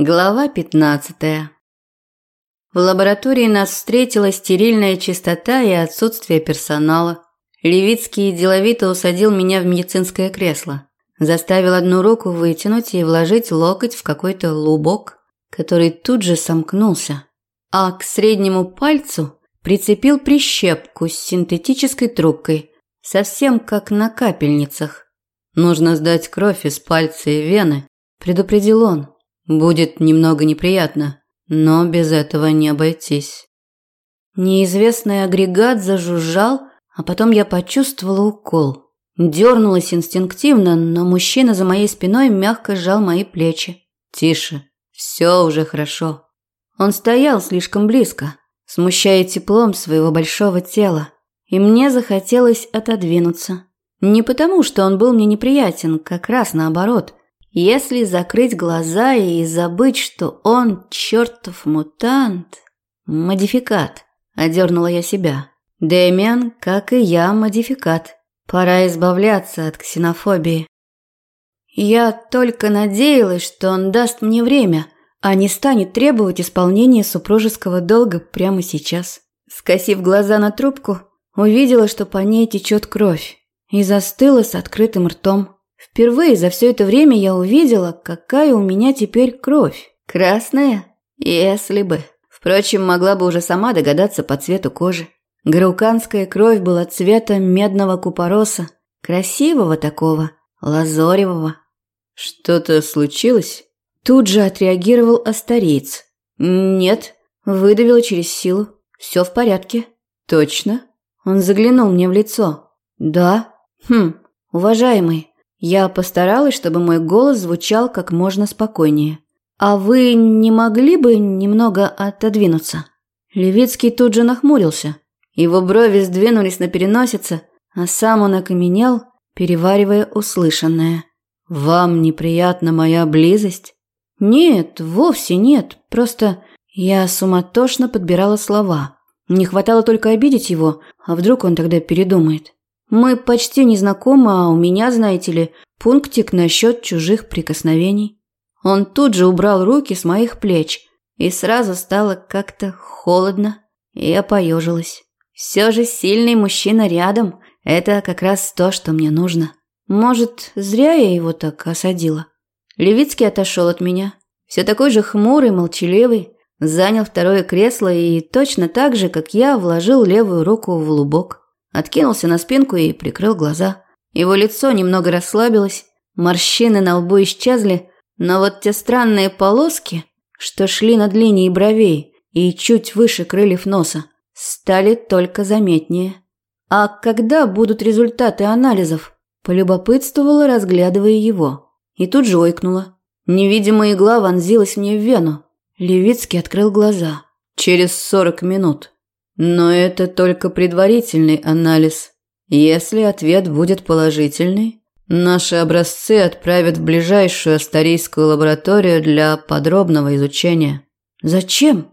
Глава 15. В лаборатории нас встретила стерильная чистота и отсутствие персонала. Левицкий деловито усадил меня в медицинское кресло. Заставил одну руку вытянуть и вложить локоть в какой-то лубок, который тут же сомкнулся. А к среднему пальцу прицепил прищепку с синтетической трубкой, совсем как на капельницах. «Нужно сдать кровь из пальца и вены», – предупредил он. Будет немного неприятно, но без этого не обойтись. Неизвестный агрегат зажужжал, а потом я почувствовала укол. Дернулась инстинктивно, но мужчина за моей спиной мягко сжал мои плечи. «Тише, все уже хорошо». Он стоял слишком близко, смущая теплом своего большого тела, и мне захотелось отодвинуться. Не потому, что он был мне неприятен, как раз наоборот. Если закрыть глаза и забыть, что он чертов мутант, модификат, одернула я себя. Дэмиан, как и я, модификат. Пора избавляться от ксенофобии. Я только надеялась, что он даст мне время, а не станет требовать исполнения супружеского долга прямо сейчас. Скосив глаза на трубку, увидела, что по ней течет кровь, и застыла с открытым ртом. Впервые за все это время я увидела, какая у меня теперь кровь. Красная? Если бы. Впрочем, могла бы уже сама догадаться по цвету кожи. Грауканская кровь была цвета медного купороса. Красивого такого, лазоревого. «Что-то случилось?» Тут же отреагировал Астариец. «Нет», выдавила через силу. «Все в порядке». «Точно?» Он заглянул мне в лицо. «Да». «Хм, уважаемый, я постаралась, чтобы мой голос звучал как можно спокойнее. «А вы не могли бы немного отодвинуться?» Левицкий тут же нахмурился. Его брови сдвинулись на переносице, а сам он окаменел, переваривая услышанное. «Вам неприятна моя близость?» «Нет, вовсе нет. Просто я суматошно подбирала слова. Не хватало только обидеть его, а вдруг он тогда передумает. Мы почти не знакомы, а у меня, знаете ли, пунктик насчет чужих прикосновений. Он тут же убрал руки с моих плеч, и сразу стало как-то холодно, я поежилась. Все же сильный мужчина рядом – это как раз то, что мне нужно. Может, зря я его так осадила. Левицкий отошел от меня, все такой же хмурый, молчаливый, занял второе кресло и точно так же, как я, вложил левую руку в лубок. Откинулся на спинку и прикрыл глаза. Его лицо немного расслабилось, морщины на лбу исчезли, но вот те странные полоски, что шли над линией бровей и чуть выше крыльев носа, стали только заметнее. «А когда будут результаты анализов?» – полюбопытствовала, разглядывая его. И тут же ойкнула. Невидимая игла вонзилась мне в вену. Левицкий открыл глаза. «Через сорок минут». Но это только предварительный анализ. Если ответ будет положительный, наши образцы отправят в ближайшую астарийскую лабораторию для подробного изучения. Зачем?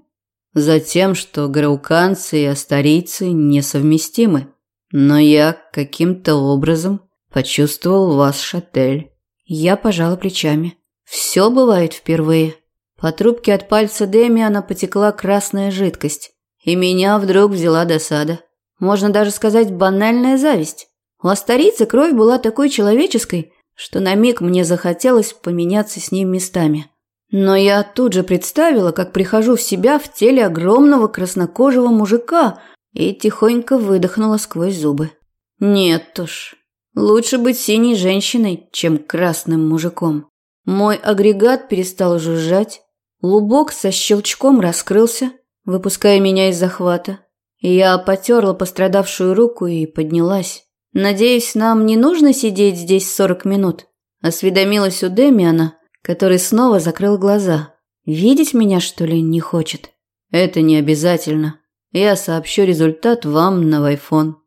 Затем, что грауканцы и астарийцы несовместимы. Но я каким-то образом почувствовал вас, Шатель. Я пожала плечами. Все бывает впервые. По трубке от пальца Демиана потекла красная жидкость. И меня вдруг взяла досада. Можно даже сказать банальная зависть. У Астарицы кровь была такой человеческой, что на миг мне захотелось поменяться с ним местами. Но я тут же представила, как прихожу в себя в теле огромного краснокожего мужика и тихонько выдохнула сквозь зубы. Нет уж, лучше быть синей женщиной, чем красным мужиком. Мой агрегат перестал жужжать, лубок со щелчком раскрылся, выпуская меня из захвата. Я потерла пострадавшую руку и поднялась. «Надеюсь, нам не нужно сидеть здесь сорок минут?» Осведомилась у Демиана, который снова закрыл глаза. «Видеть меня, что ли, не хочет?» «Это не обязательно. Я сообщу результат вам на вайфон».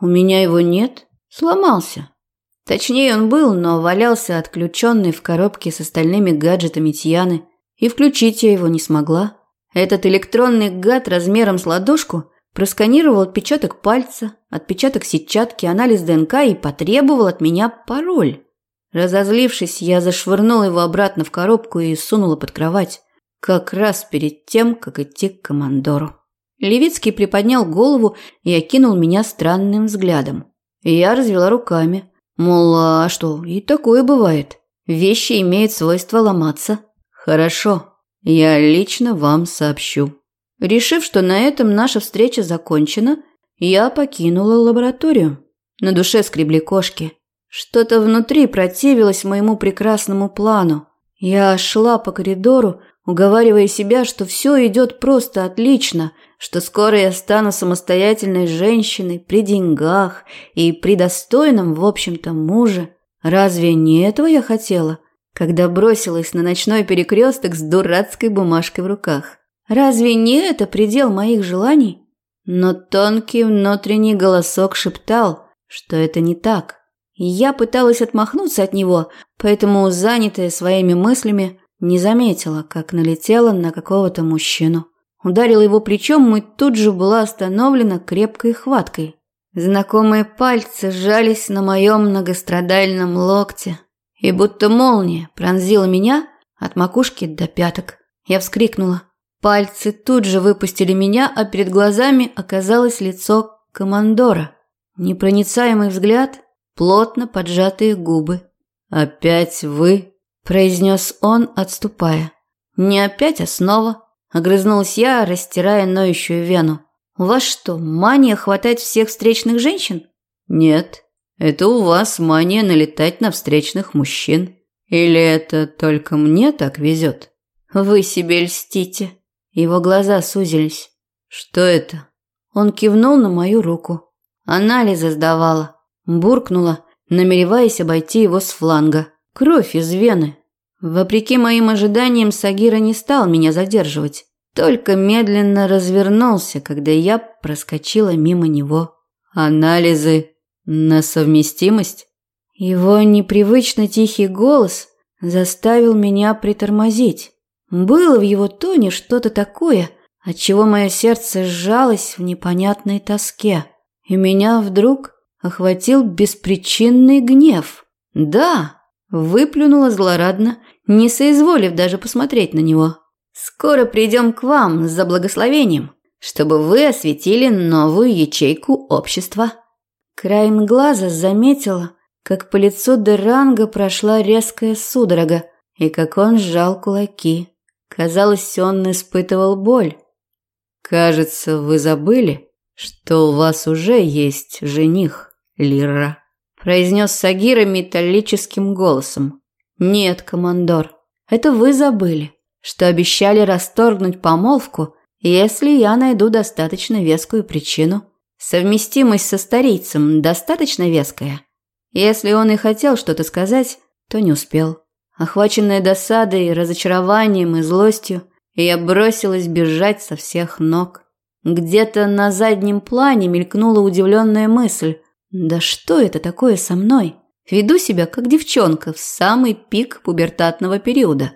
«У меня его нет? Сломался». Точнее, он был, но валялся отключенный в коробке с остальными гаджетами Тьяны, и включить я его не смогла. Этот электронный гад размером с ладошку просканировал отпечаток пальца, отпечаток сетчатки, анализ ДНК и потребовал от меня пароль. Разозлившись, я зашвырнула его обратно в коробку и сунула под кровать. как раз перед тем, как идти к командору. Левицкий приподнял голову и окинул меня странным взглядом. Я развела руками. Мол, а что, и такое бывает. Вещи имеют свойство ломаться. Хорошо, я лично вам сообщу. Решив, что на этом наша встреча закончена, я покинула лабораторию. На душе скребли кошки. Что-то внутри противилось моему прекрасному плану. Я шла по коридору, уговаривая себя, что все идет просто отлично, что скоро я стану самостоятельной женщиной при деньгах и при достойном, в общем-то, муже. Разве не этого я хотела, когда бросилась на ночной перекресток с дурацкой бумажкой в руках? Разве не это предел моих желаний? Но тонкий внутренний голосок шептал, что это не так. Я пыталась отмахнуться от него, поэтому, занятая своими мыслями, не заметила, как налетела на какого-то мужчину. Ударила его плечом и тут же была остановлена крепкой хваткой. Знакомые пальцы сжались на моем многострадальном локте, и будто молния пронзила меня от макушки до пяток. Я вскрикнула. Пальцы тут же выпустили меня, а перед глазами оказалось лицо командора. Непроницаемый взгляд, плотно поджатые губы. «Опять вы?» – произнес он, отступая. «Не опять, а снова». Огрызнулась я, растирая ноющую вену. «У вас что, мания хватать всех встречных женщин?» «Нет, это у вас мания налетать на встречных мужчин. Или это только мне так везет?» «Вы себе льстите». Его глаза сузились. «Что это?» Он кивнул на мою руку. Анализы сдавала. Буркнула, намереваясь обойти его с фланга. Кровь из вены. Вопреки моим ожиданиям, Сагира не стал меня задерживать. Только медленно развернулся, когда я проскочила мимо него. Анализы на совместимость? Его непривычно тихий голос заставил меня притормозить. Было в его тоне что-то такое, от чего мое сердце сжалось в непонятной тоске, и меня вдруг охватил беспричинный гнев. Да, выплюнула злорадно, не соизволив даже посмотреть на него. Скоро придем к вам за благословением, чтобы вы осветили новую ячейку общества. Краем глаза заметила, как по лицу Деранга прошла резкая судорога, и как он сжал кулаки. Казалось, он испытывал боль. «Кажется, вы забыли, что у вас уже есть жених, Лира», произнес Сагира металлическим голосом. «Нет, командор, это вы забыли, что обещали расторгнуть помолвку, если я найду достаточно вескую причину. Совместимость со старицем достаточно веская. Если он и хотел что-то сказать, то не успел». Охваченная досадой, разочарованием и злостью, я бросилась бежать со всех ног. Где-то на заднем плане мелькнула удивленная мысль. «Да что это такое со мной? Веду себя как девчонка в самый пик пубертатного периода.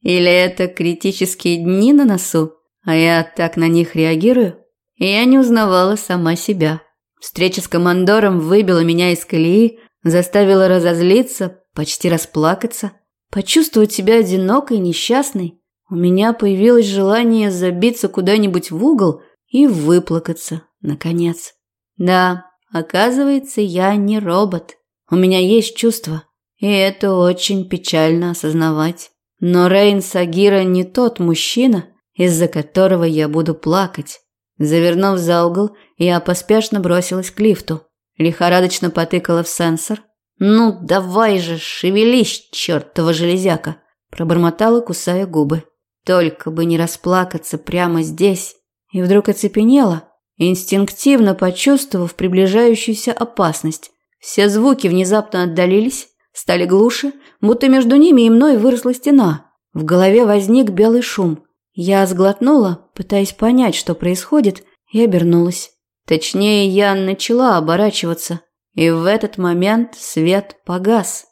Или это критические дни на носу, а я так на них реагирую?» И я не узнавала сама себя. Встреча с командором выбила меня из колеи, заставила разозлиться, почти расплакаться. Почувствовать себя одинокой, несчастной, у меня появилось желание забиться куда-нибудь в угол и выплакаться, наконец. Да, оказывается, я не робот. У меня есть чувства, и это очень печально осознавать. Но Рейн Сагира не тот мужчина, из-за которого я буду плакать. Завернув за угол, я поспешно бросилась к лифту. Лихорадочно потыкала в сенсор, «Ну, давай же, шевелись, чертова железяка!» Пробормотала, кусая губы. Только бы не расплакаться прямо здесь. И вдруг оцепенела, инстинктивно почувствовав приближающуюся опасность. Все звуки внезапно отдалились, стали глуше, будто между ними и мной выросла стена. В голове возник белый шум. Я сглотнула, пытаясь понять, что происходит, и обернулась. Точнее, я начала оборачиваться – и в этот момент свет погас.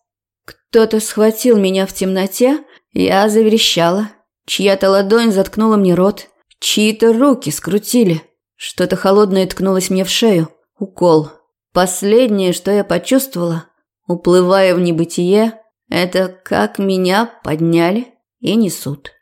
Кто-то схватил меня в темноте, я заверещала. Чья-то ладонь заткнула мне рот, чьи-то руки скрутили. Что-то холодное ткнулось мне в шею. Укол. Последнее, что я почувствовала, уплывая в небытие, это как меня подняли и несут.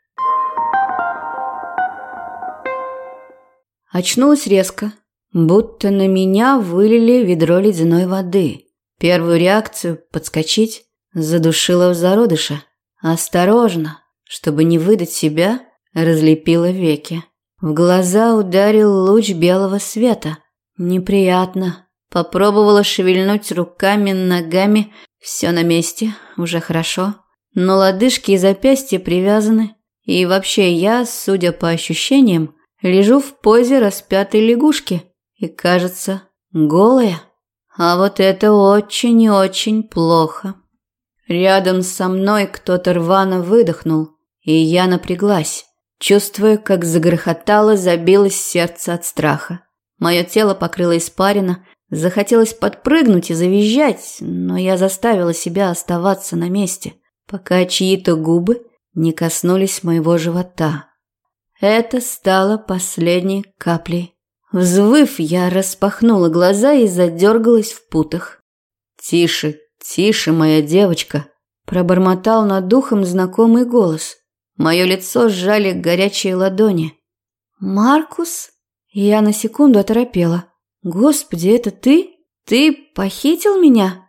Очнулась резко, будто на меня вылили ведро ледяной воды. Первую реакцию – подскочить – задушила в зародыше. Осторожно, чтобы не выдать себя, разлепила веки. В глаза ударил луч белого света. Неприятно. Попробовала шевельнуть руками, ногами. Все на месте, уже хорошо. Но лодыжки и запястья привязаны. И вообще я, судя по ощущениям, лежу в позе распятой лягушки. И кажется, голая. А вот это очень и очень плохо. Рядом со мной кто-то рвано выдохнул, и я напряглась, чувствуя, как загрохотало, забилось сердце от страха. Мое тело покрыло испарина, захотелось подпрыгнуть и завизжать, но я заставила себя оставаться на месте, пока чьи-то губы не коснулись моего живота. Это стало последней каплей. Взвыв, я распахнула глаза и задергалась в путах. «Тише, тише, моя девочка!» Пробормотал над духом знакомый голос. Мое лицо сжали горячие ладони. «Маркус?» Я на секунду оторопела. «Господи, это ты? Ты похитил меня?»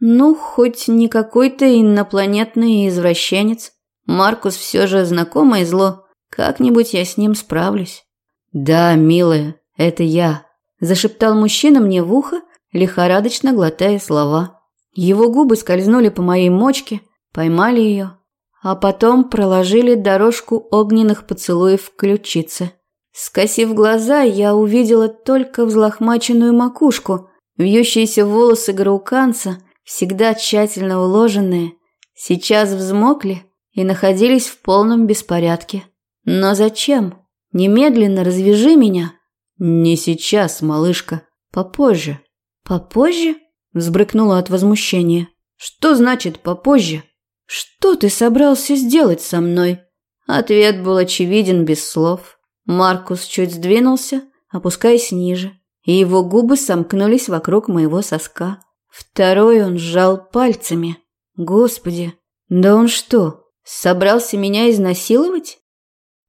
«Ну, хоть не какой-то инопланетный извращенец. Маркус все же знакомое зло. Как-нибудь я с ним справлюсь». «Да, милая, это я», – зашептал мужчина мне в ухо, лихорадочно глотая слова. Его губы скользнули по моей мочке, поймали ее, а потом проложили дорожку огненных поцелуев в ключице. Скосив глаза, я увидела только взлохмаченную макушку, вьющиеся волосы грауканца, всегда тщательно уложенные, сейчас взмокли и находились в полном беспорядке. Но зачем? Немедленно развяжи меня. Не сейчас, малышка, попозже. Попозже? Взбрыкнула от возмущения. Что значит попозже? Что ты собрался сделать со мной? Ответ был очевиден без слов. Маркус чуть сдвинулся, опускаясь ниже, и его губы сомкнулись вокруг моего соска. Второй он сжал пальцами. Господи, да он что, собрался меня изнасиловать?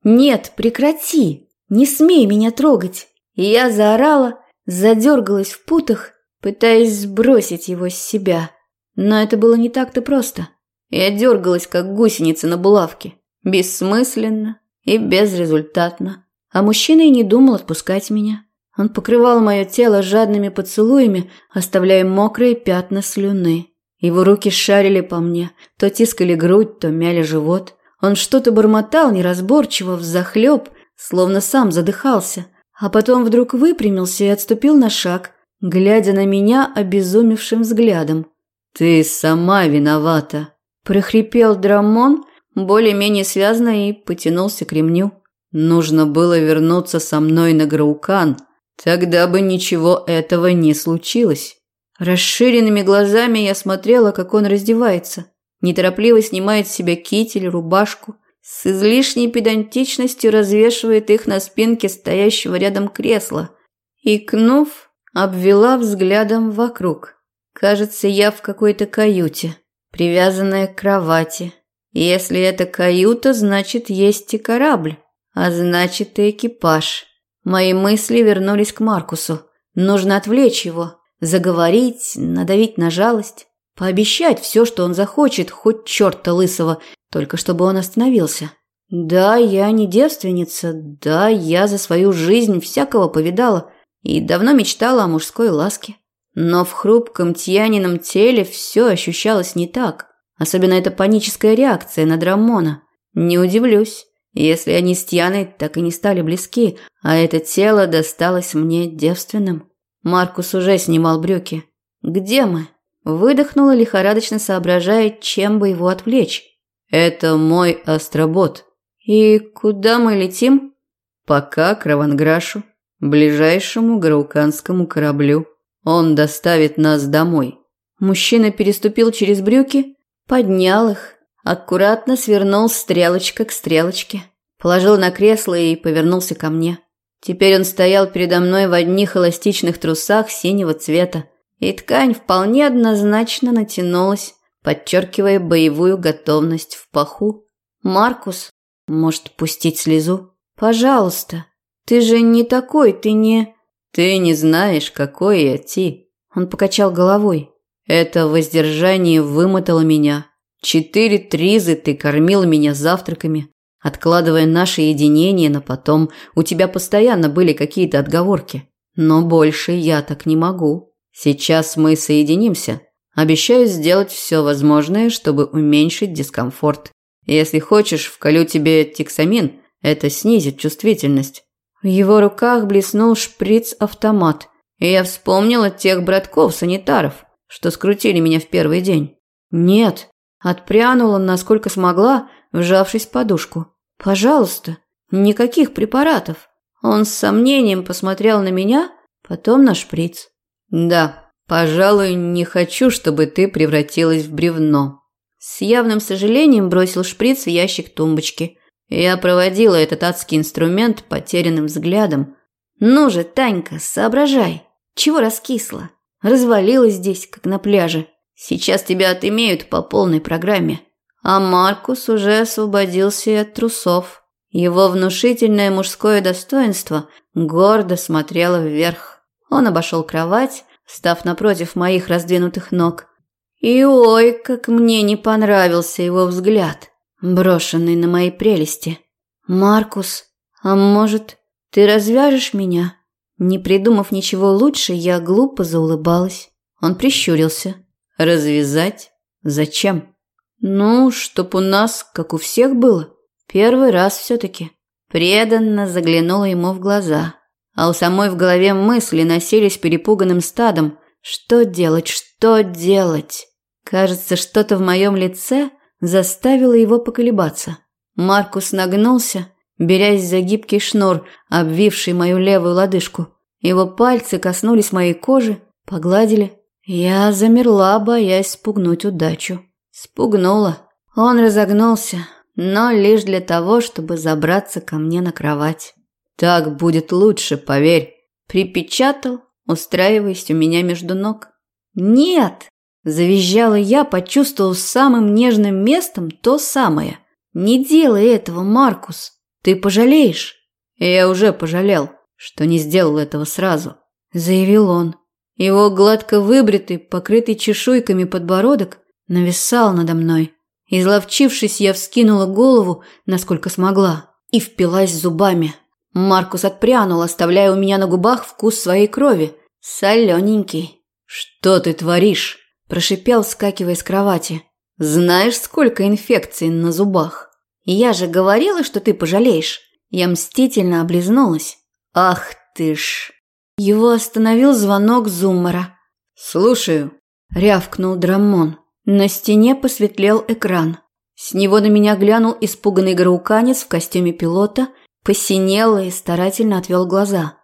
Нет, прекрати, не смей меня трогать. И я заорала, задергалась в путах пытаясь сбросить его с себя. Но это было не так-то просто. Я дергалась, как гусеница на булавке. Бессмысленно и безрезультатно. А мужчина и не думал отпускать меня. Он покрывал мое тело жадными поцелуями, оставляя мокрые пятна слюны. Его руки шарили по мне, то тискали грудь, то мяли живот. Он что-то бормотал неразборчиво, взахлеб, словно сам задыхался. А потом вдруг выпрямился и отступил на шаг, глядя на меня обезумевшим взглядом. «Ты сама виновата», – прохрипел Драмон, более-менее связно и потянулся к ремню. «Нужно было вернуться со мной на Граукан, тогда бы ничего этого не случилось». Расширенными глазами я смотрела, как он раздевается. Неторопливо снимает с себя китель, рубашку, с излишней педантичностью развешивает их на спинке стоящего рядом кресла. Икнув, обвела взглядом вокруг. Кажется, я в какой-то каюте, привязанная к кровати. Если это каюта, значит, есть и корабль, а значит, и экипаж. Мои мысли вернулись к Маркусу. Нужно отвлечь его, заговорить, надавить на жалость, пообещать все, что он захочет, хоть черта лысого, только чтобы он остановился. Да, я не девственница, да, я за свою жизнь всякого повидала, и давно мечтала о мужской ласке. Но в хрупком Тьянином теле все ощущалось не так. Особенно эта паническая реакция на Драмона. Не удивлюсь, если они с Тьяной так и не стали близки, а это тело досталось мне девственным. Маркус уже снимал брюки. «Где мы?» Выдохнула, лихорадочно соображая, чем бы его отвлечь. «Это мой астробот». «И куда мы летим?» «Пока к Раванграшу» ближайшему грауканскому кораблю. Он доставит нас домой. Мужчина переступил через брюки, поднял их, аккуратно свернул стрелочка к стрелочке, положил на кресло и повернулся ко мне. Теперь он стоял передо мной в одних эластичных трусах синего цвета, и ткань вполне однозначно натянулась, подчеркивая боевую готовность в паху. «Маркус, может, пустить слезу? Пожалуйста!» Ты же не такой, ты не...» «Ты не знаешь, какой я, Ти». Он покачал головой. «Это воздержание вымотало меня. Четыре тризы ты кормила меня завтраками, откладывая наше единение на потом. У тебя постоянно были какие-то отговорки. Но больше я так не могу. Сейчас мы соединимся. Обещаю сделать все возможное, чтобы уменьшить дискомфорт. Если хочешь, вколю тебе тиксамин. Это снизит чувствительность. В его руках блеснул шприц-автомат, и я вспомнила тех братков-санитаров, что скрутили меня в первый день. Нет, отпрянула, насколько смогла, вжавшись в подушку. Пожалуйста, никаких препаратов. Он с сомнением посмотрел на меня, потом на шприц. Да, пожалуй, не хочу, чтобы ты превратилась в бревно. С явным сожалением бросил шприц в ящик тумбочки. Я проводила этот адский инструмент потерянным взглядом. «Ну же, Танька, соображай. Чего раскисла? Развалилась здесь, как на пляже. Сейчас тебя отымеют по полной программе». А Маркус уже освободился от трусов. Его внушительное мужское достоинство гордо смотрело вверх. Он обошел кровать, став напротив моих раздвинутых ног. И ой, как мне не понравился его взгляд брошенный на мои прелести. «Маркус, а может, ты развяжешь меня?» Не придумав ничего лучше, я глупо заулыбалась. Он прищурился. «Развязать? Зачем?» «Ну, чтоб у нас, как у всех было. Первый раз все-таки». Преданно заглянула ему в глаза. А у самой в голове мысли носились перепуганным стадом. Что делать, что делать? Кажется, что-то в моем лице заставило его поколебаться. Маркус нагнулся, берясь за гибкий шнур, обвивший мою левую лодыжку. Его пальцы коснулись моей кожи, погладили. Я замерла, боясь спугнуть удачу. Спугнула. Он разогнулся, но лишь для того, чтобы забраться ко мне на кровать. «Так будет лучше, поверь», – припечатал, устраиваясь у меня между ног. «Нет!» Завизжала я, почувствовав самым нежным местом то самое. «Не делай этого, Маркус. Ты пожалеешь». «Я уже пожалел, что не сделал этого сразу», – заявил он. Его гладко выбритый, покрытый чешуйками подбородок нависал надо мной. Изловчившись, я вскинула голову, насколько смогла, и впилась зубами. Маркус отпрянул, оставляя у меня на губах вкус своей крови. Солененький. «Что ты творишь?» Прошипел, скакивая с кровати. «Знаешь, сколько инфекций на зубах? Я же говорила, что ты пожалеешь». Я мстительно облизнулась. «Ах ты ж!» Его остановил звонок Зуммера. «Слушаю», – рявкнул Драмон. На стене посветлел экран. С него на меня глянул испуганный грауканец в костюме пилота, посинел и старательно отвел глаза.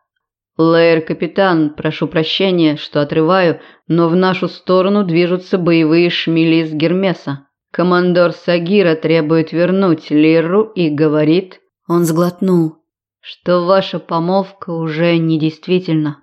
«Лэйр-капитан, прошу прощения, что отрываю, но в нашу сторону движутся боевые шмели из Гермеса. Командор Сагира требует вернуть Лиру и говорит...» Он сглотнул. «Что ваша помолвка уже недействительна».